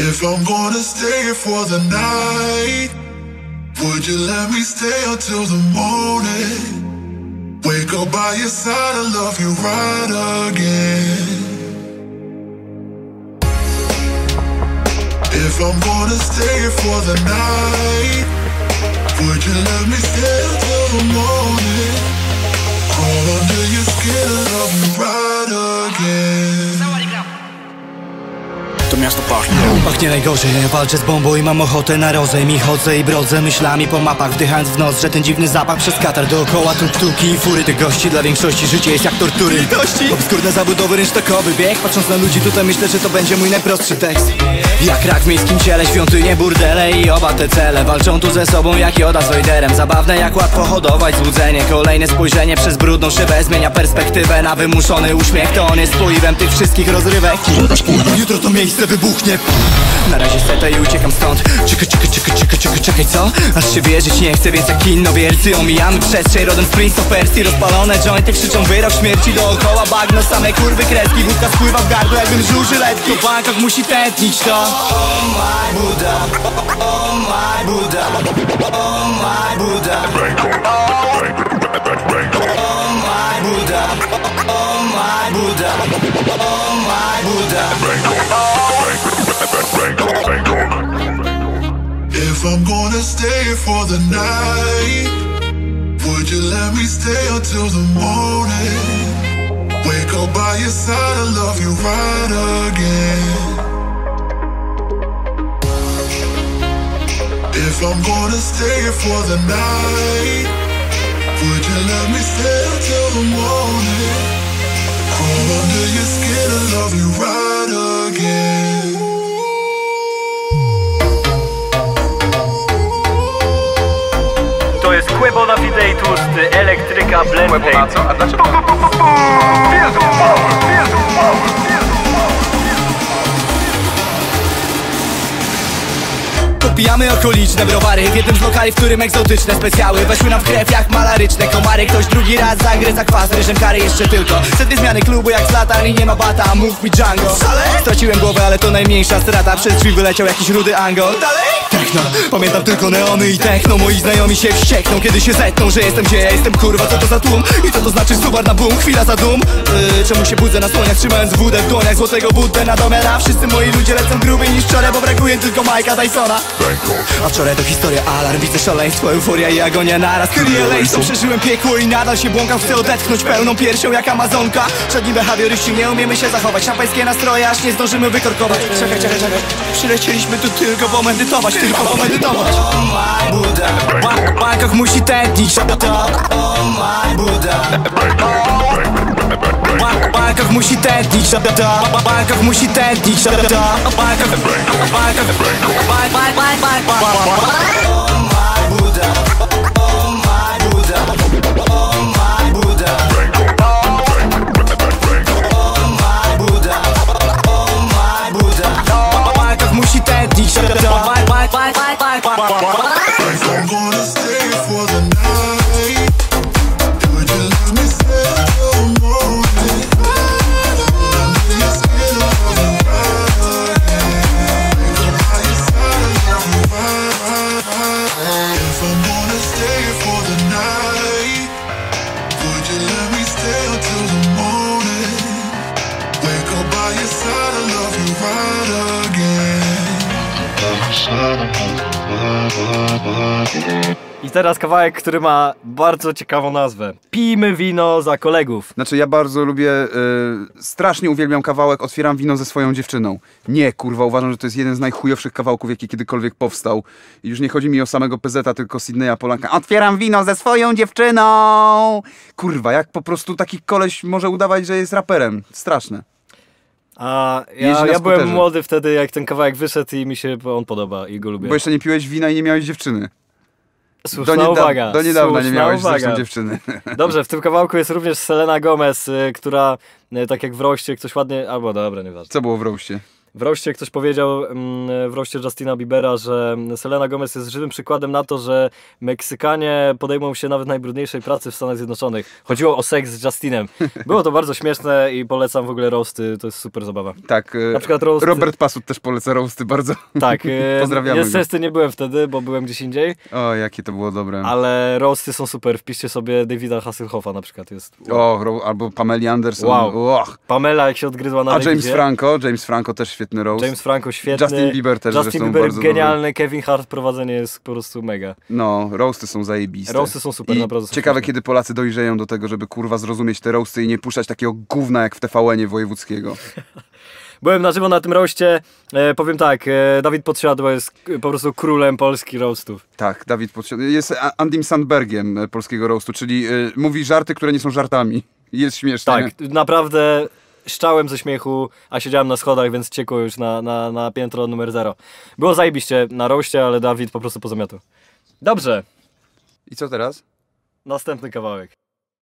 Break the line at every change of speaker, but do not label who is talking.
If I'm gonna stay here for the night, would you let me stay until the morning? Wake up by your side and love you right again. If I'm gonna stay here for the night, would you let me
pachnie
Pachnie najgorzej, walczę z bombą i mam ochotę na rozejm I chodzę i brodzę myślami po mapach Wdychając w nos, że ten dziwny zapach przez katar Dookoła tuk-tuki i fury. Tych gości Dla większości życie jest jak tortury. Litości! Obskurne zabudowy, rynsztokowy bieg Patrząc na ludzi tutaj myślę, że to będzie mój najprostszy tekst. Jak rak w miejskim ciele, świątynie, burdele I oba te cele walczą tu ze sobą jak Joda z Wojderem Zabawne jak łatwo hodować złudzenie. Kolejne spojrzenie przez brudną szybę Zmienia perspektywę na wymuszony uśmiech. To on jest spoiwem tych wszystkich rozrywek. Jutro to miejsce wybuchnie Na razie setę i uciekam stąd. Czekaj, czekaj, czekaj, czekaj, czekaj, czekaj, co? Aż się wierzyć nie chcę, więc jak innowiercy Omijamy przestrzeń rodem z Prince of Persji Rozpalone jointy krzyczą wyrok śmierci Dookoła. Bagno, same kurwy kreski. Wódka spływa w gardło jakbym żył żyletki. W bankach musi tętnić to. Oh my Buddha. Oh my Buddha. Oh my Buddha. Oh my
for the night, would you let me stay until the morning? Wake up by your side and love you right again. If I'm gonna stay for the night, would you let me stay until the morning? Crawl under your skin and love you right again.
To jest Kłebo na widej tłusty, elektryka, blend
Łebo na co? A dlaczego?
Popijamy okoliczne browary W jednym z lokali, w którym egzotyczne specjały Weszły nam w krew jak malaryczne komary. Ktoś drugi raz zagryza kwas, ryżem kary jeszcze tylko. Dwie zmiany klubu jak Zlatan i nie ma bata Mów mi Django. Straciłem głowę, ale to najmniejsza strata. Przez drzwi wyleciał jakiś rudy angol. Dalej? Techno, pamiętam tylko neony i techno. Moi znajomi się wściekną, kiedy się zetną Że jestem gdzie ja jestem, kurwa, co to za tłum? I co to znaczy suwar na boom, chwila za dum. Yy, Czemu się budzę na słoniach, trzymając wódę w dłoniach? Złotego Buddę na domena Wszyscy moi ludzie lecą Bo brakuje tylko Mike'a Tysona. A wczoraj to historia alarm, widzę szaleństwo, euforia i agonia naraz. Kyrie przeżyłem piekło i nadal się błąkam. Chcę odetchnąć pełną piersią jak Amazonka. Przedni behawioryści, nie umiemy się zachować. Szampańskie nastroje, aż nie zdążymy wykorkować. Czekaj, czekaj, czekaj. Przylecieliśmy tu tylko pomedytować, tylko pomedytować. Oh my Buddha Ba- Bangkok musi tętnić to Oh my Buddha Ba- Bangkok musi tętnić to Bangkok musi tętnić to Bangkok Bangkok Bang, bang, bang, bang, bang, bang.
I
teraz kawałek, który ma bardzo ciekawą nazwę. Pijmy wino za kolegów.
Znaczy ja bardzo lubię, y, strasznie uwielbiam kawałek Otwieram wino ze swoją dziewczyną. Nie, kurwa, uważam, że to jest jeden z najchujowszych kawałków, jaki kiedykolwiek powstał. I już nie chodzi mi o samego PZ, tylko Sydneya Polanka. Otwieram wino ze swoją dziewczyną! Kurwa, jak po prostu taki koleś może udawać, że jest raperem. Straszne.
A ja, ja byłem młody wtedy, jak ten kawałek wyszedł i mi się on podoba i go lubię.
Bo jeszcze nie piłeś wina i nie miałeś dziewczyny.
Słuszna
do, nieda-
uwaga.
do niedawna nie miałeś
uwaga.
dziewczyny.
Dobrze, w tym kawałku jest również Selena Gomez, y, która y, tak jak w roście ktoś ładnie... Albo dobra, nieważne.
Co było w roście?
W roście ktoś powiedział, mm, w roście Justina Biebera, że Selena Gomez jest żywym przykładem na to, że Meksykanie podejmą się nawet najbrudniejszej pracy w Stanach Zjednoczonych. Chodziło o seks z Justinem. Było to bardzo śmieszne i polecam w ogóle roasty, to jest super zabawa.
Tak, e,
Na przykład roast-
Robert Pasut też poleca roasty bardzo.
Tak, e,
Pozdrawiamy
Niestety nie byłem wtedy, bo byłem gdzieś indziej,
O, jakie to było dobre.
ale roasty są super. Wpiszcie sobie Davida Hasselhoffa na przykład jest.
O, albo Pameli Anderson.
Wow. Pamela jak się odgryzła na
A James. Franco, James Franco też świetny roast.
James Franco świetny.
Justin Bieber też
Justin Bieber genialny, Kevin Hart prowadzenie jest po prostu mega.
No, roasty są zajebiste.
Roasty są super,
I
naprawdę
ciekawe,
śmieszne.
kiedy Polacy dojrzeją do tego, żeby kurwa zrozumieć te roasty i nie puszczać takiego gówna jak w TVN-ie wojewódzkiego.
Byłem na żywo na tym roście. E, powiem tak, e, Dawid Podsiadło jest po prostu królem polskich roastów.
Tak, Dawid Podsiad- jest Andim Sandbergiem e, polskiego roastu, czyli e, mówi żarty, które nie są żartami. Jest śmiesznie.
Tak, naprawdę szczałem ze śmiechu, a siedziałem na schodach, więc ciekło już na, na, na piętro numer zero. Było zajebiście na roście, ale Dawid po prostu pozamiatał. Dobrze,
I co teraz?
następny kawałek.